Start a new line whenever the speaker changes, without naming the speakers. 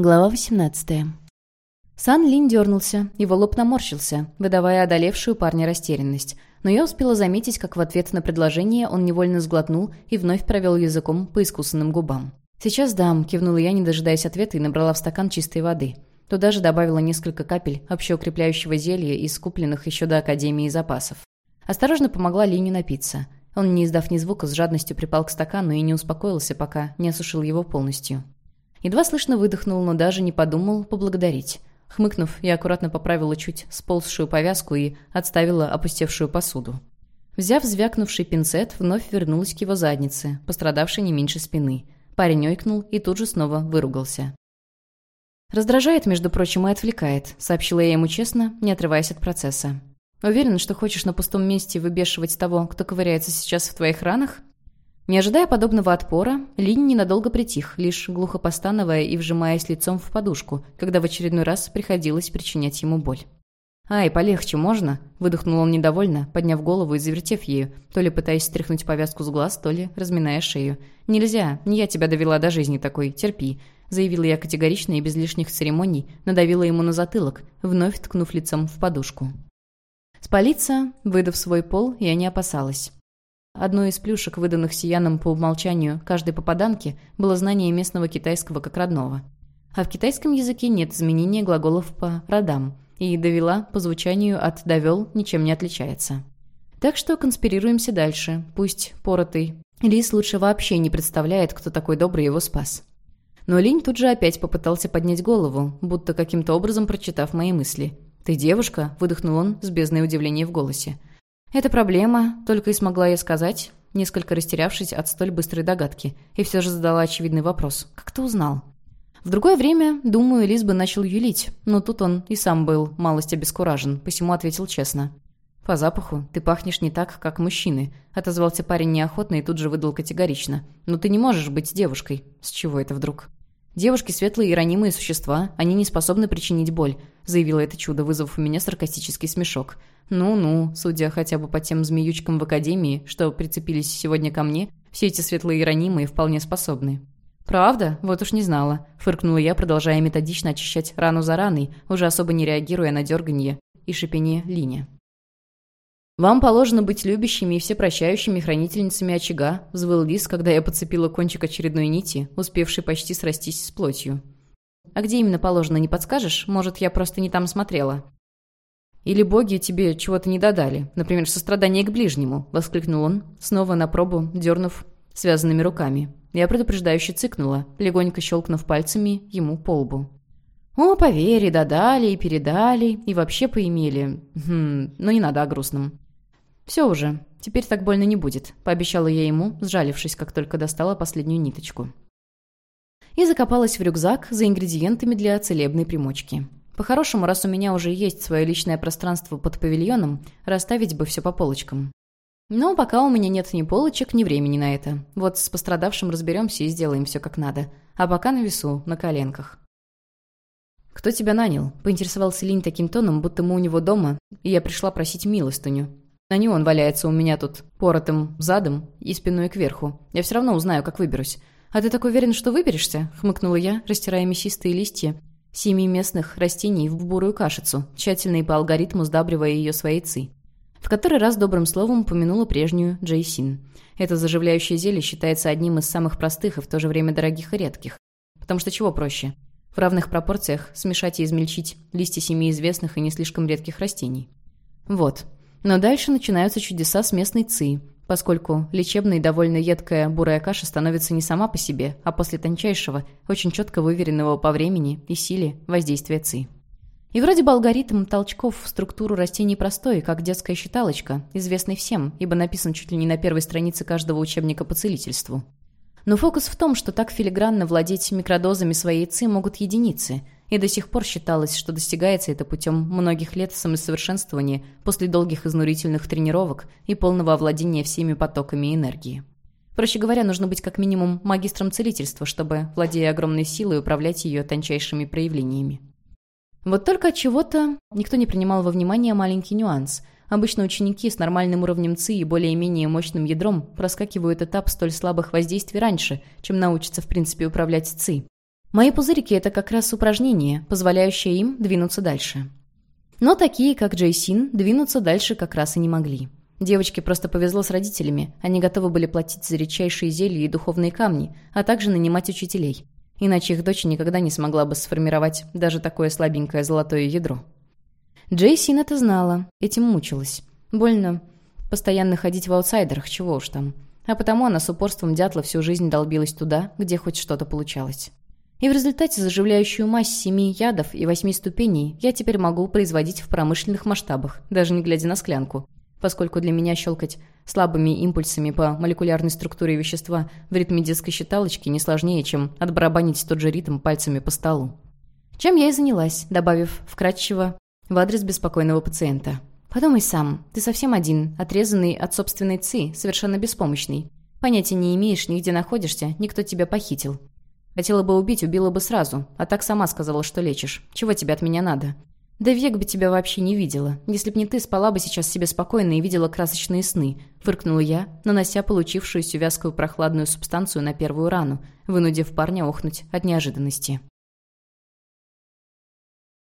Глава 18. Сан Лин дернулся, его лоб наморщился, выдавая одолевшую парня растерянность. Но я успела заметить, как в ответ на предложение он невольно сглотнул и вновь провел языком по искусанным губам. «Сейчас дам», — кивнула я, не дожидаясь ответа, и набрала в стакан чистой воды. Туда же добавила несколько капель общеукрепляющего зелья из купленных еще до Академии запасов. Осторожно помогла Лине напиться. Он, не издав ни звука, с жадностью припал к стакану и не успокоился, пока не осушил его полностью. Едва слышно выдохнул, но даже не подумал поблагодарить. Хмыкнув, я аккуратно поправила чуть сползшую повязку и отставила опустевшую посуду. Взяв звякнувший пинцет, вновь вернулась к его заднице, пострадавшей не меньше спины. Парень ойкнул и тут же снова выругался. «Раздражает, между прочим, и отвлекает», — сообщила я ему честно, не отрываясь от процесса. «Уверен, что хочешь на пустом месте выбешивать того, кто ковыряется сейчас в твоих ранах?» Не ожидая подобного отпора, Линь ненадолго притих, лишь глухо постановая и вжимаясь лицом в подушку, когда в очередной раз приходилось причинять ему боль. «Ай, полегче можно?» – выдохнул он недовольно, подняв голову и завертев ею, то ли пытаясь стряхнуть повязку с глаз, то ли разминая шею. «Нельзя, не я тебя довела до жизни такой, терпи», – заявила я категорично и без лишних церемоний, надавила ему на затылок, вновь ткнув лицом в подушку. Спалиться, выдав свой пол, я не опасалась. Одной из плюшек, выданных Сияном по умолчанию каждой попаданки, было знание местного китайского как родного. А в китайском языке нет изменения глаголов по родам, и «довела» по звучанию от «довел» ничем не отличается. Так что конспирируемся дальше, пусть поротый. Лис лучше вообще не представляет, кто такой добрый его спас. Но Линь тут же опять попытался поднять голову, будто каким-то образом прочитав мои мысли. «Ты девушка?» – выдохнул он с бездной удивления в голосе. «Это проблема», — только и смогла я сказать, несколько растерявшись от столь быстрой догадки, и все же задала очевидный вопрос. «Как ты узнал?» В другое время, думаю, Лис бы начал юлить, но тут он и сам был малость обескуражен, посему ответил честно. «По запаху ты пахнешь не так, как мужчины», — отозвался парень неохотно и тут же выдал категорично. «Но ты не можешь быть девушкой». С чего это вдруг? «Девушки — светлые и ранимые существа, они не способны причинить боль», — заявила это чудо, вызвав у меня саркастический смешок. Ну-ну, судя хотя бы по тем змеючкам в академии, что прицепились сегодня ко мне, все эти светлые ранимые вполне способны. «Правда? Вот уж не знала», — фыркнула я, продолжая методично очищать рану за раной, уже особо не реагируя на дерганье и шипение линия. «Вам положено быть любящими и всепрощающими хранительницами очага», — взвыл лис, когда я подцепила кончик очередной нити, успевшей почти срастись с плотью. «А где именно положено, не подскажешь? Может, я просто не там смотрела?» «Или боги тебе чего-то не додали, например, сострадание к ближнему», — воскликнул он, снова на пробу, дернув связанными руками. Я предупреждающе цыкнула, легонько щелкнув пальцами ему по лбу. «О, поверь, додали, и передали, и вообще поимели. Хм, но не надо о грустном». «Все уже, теперь так больно не будет», — пообещала я ему, сжалившись, как только достала последнюю ниточку. И закопалась в рюкзак за ингредиентами для целебной примочки. По-хорошему, раз у меня уже есть свое личное пространство под павильоном, расставить бы все по полочкам. Но пока у меня нет ни полочек, ни времени на это. Вот с пострадавшим разберемся и сделаем все как надо. А пока на весу, на коленках. «Кто тебя нанял?» — поинтересовался Линь таким тоном, будто мы у него дома, и я пришла просить милостыню. На не он валяется у меня тут, поротым задом и спиной кверху. Я все равно узнаю, как выберусь. «А ты так уверен, что выберешься?» — хмыкнула я, растирая мясистые листья семи местных растений в бурую кашицу, тщательно и по алгоритму сдабривая ее своей ци. В который раз добрым словом упомянула прежнюю Джейсин. Это заживляющее зелье считается одним из самых простых и в то же время дорогих и редких. Потому что чего проще? В равных пропорциях смешать и измельчить листья семи известных и не слишком редких растений. Вот. Но дальше начинаются чудеса с местной ци, поскольку лечебная и довольно едкая бурая каша становится не сама по себе, а после тончайшего, очень четко выверенного по времени и силе воздействия ЦИ. И вроде бы алгоритм толчков в структуру растений простой, как детская считалочка, известный всем, ибо написан чуть ли не на первой странице каждого учебника по целительству. Но фокус в том, что так филигранно владеть микродозами своей ЦИ могут единицы – и до сих пор считалось, что достигается это путем многих лет самосовершенствования после долгих изнурительных тренировок и полного овладения всеми потоками энергии. Проще говоря, нужно быть как минимум магистром целительства, чтобы, владея огромной силой, управлять ее тончайшими проявлениями. Вот только от чего-то никто не принимал во внимание маленький нюанс. Обычно ученики с нормальным уровнем ЦИ и более-менее мощным ядром проскакивают этап столь слабых воздействий раньше, чем научатся в принципе управлять ЦИ. Мои пузырики — это как раз упражнение, позволяющее им двинуться дальше. Но такие, как Джейсин, двинуться дальше как раз и не могли. Девочке просто повезло с родителями. Они готовы были платить за редчайшие зелья и духовные камни, а также нанимать учителей. Иначе их дочь никогда не смогла бы сформировать даже такое слабенькое золотое ядро. Джейсин это знала, этим мучилась. Больно постоянно ходить в аутсайдерах, чего уж там. А потому она с упорством дятла всю жизнь долбилась туда, где хоть что-то получалось. И в результате заживляющую мазь семи ядов и восьми ступеней я теперь могу производить в промышленных масштабах, даже не глядя на склянку, поскольку для меня щелкать слабыми импульсами по молекулярной структуре вещества в ритме детской считалочки не сложнее, чем отбарабанить тот же ритм пальцами по столу. Чем я и занялась, добавив вкратчиво в адрес беспокойного пациента. «Подумай сам, ты совсем один, отрезанный от собственной ЦИ, совершенно беспомощный. Понятия не имеешь, нигде находишься, никто тебя похитил. Хотела бы убить, убила бы сразу, а так сама сказала, что лечишь. Чего тебе от меня надо?» «Да век бы тебя вообще не видела. Если б не ты, спала бы сейчас себе спокойно и видела красочные сны», — фыркнула я, нанося получившуюся вязкую прохладную субстанцию на первую рану, вынудив парня охнуть от неожиданности.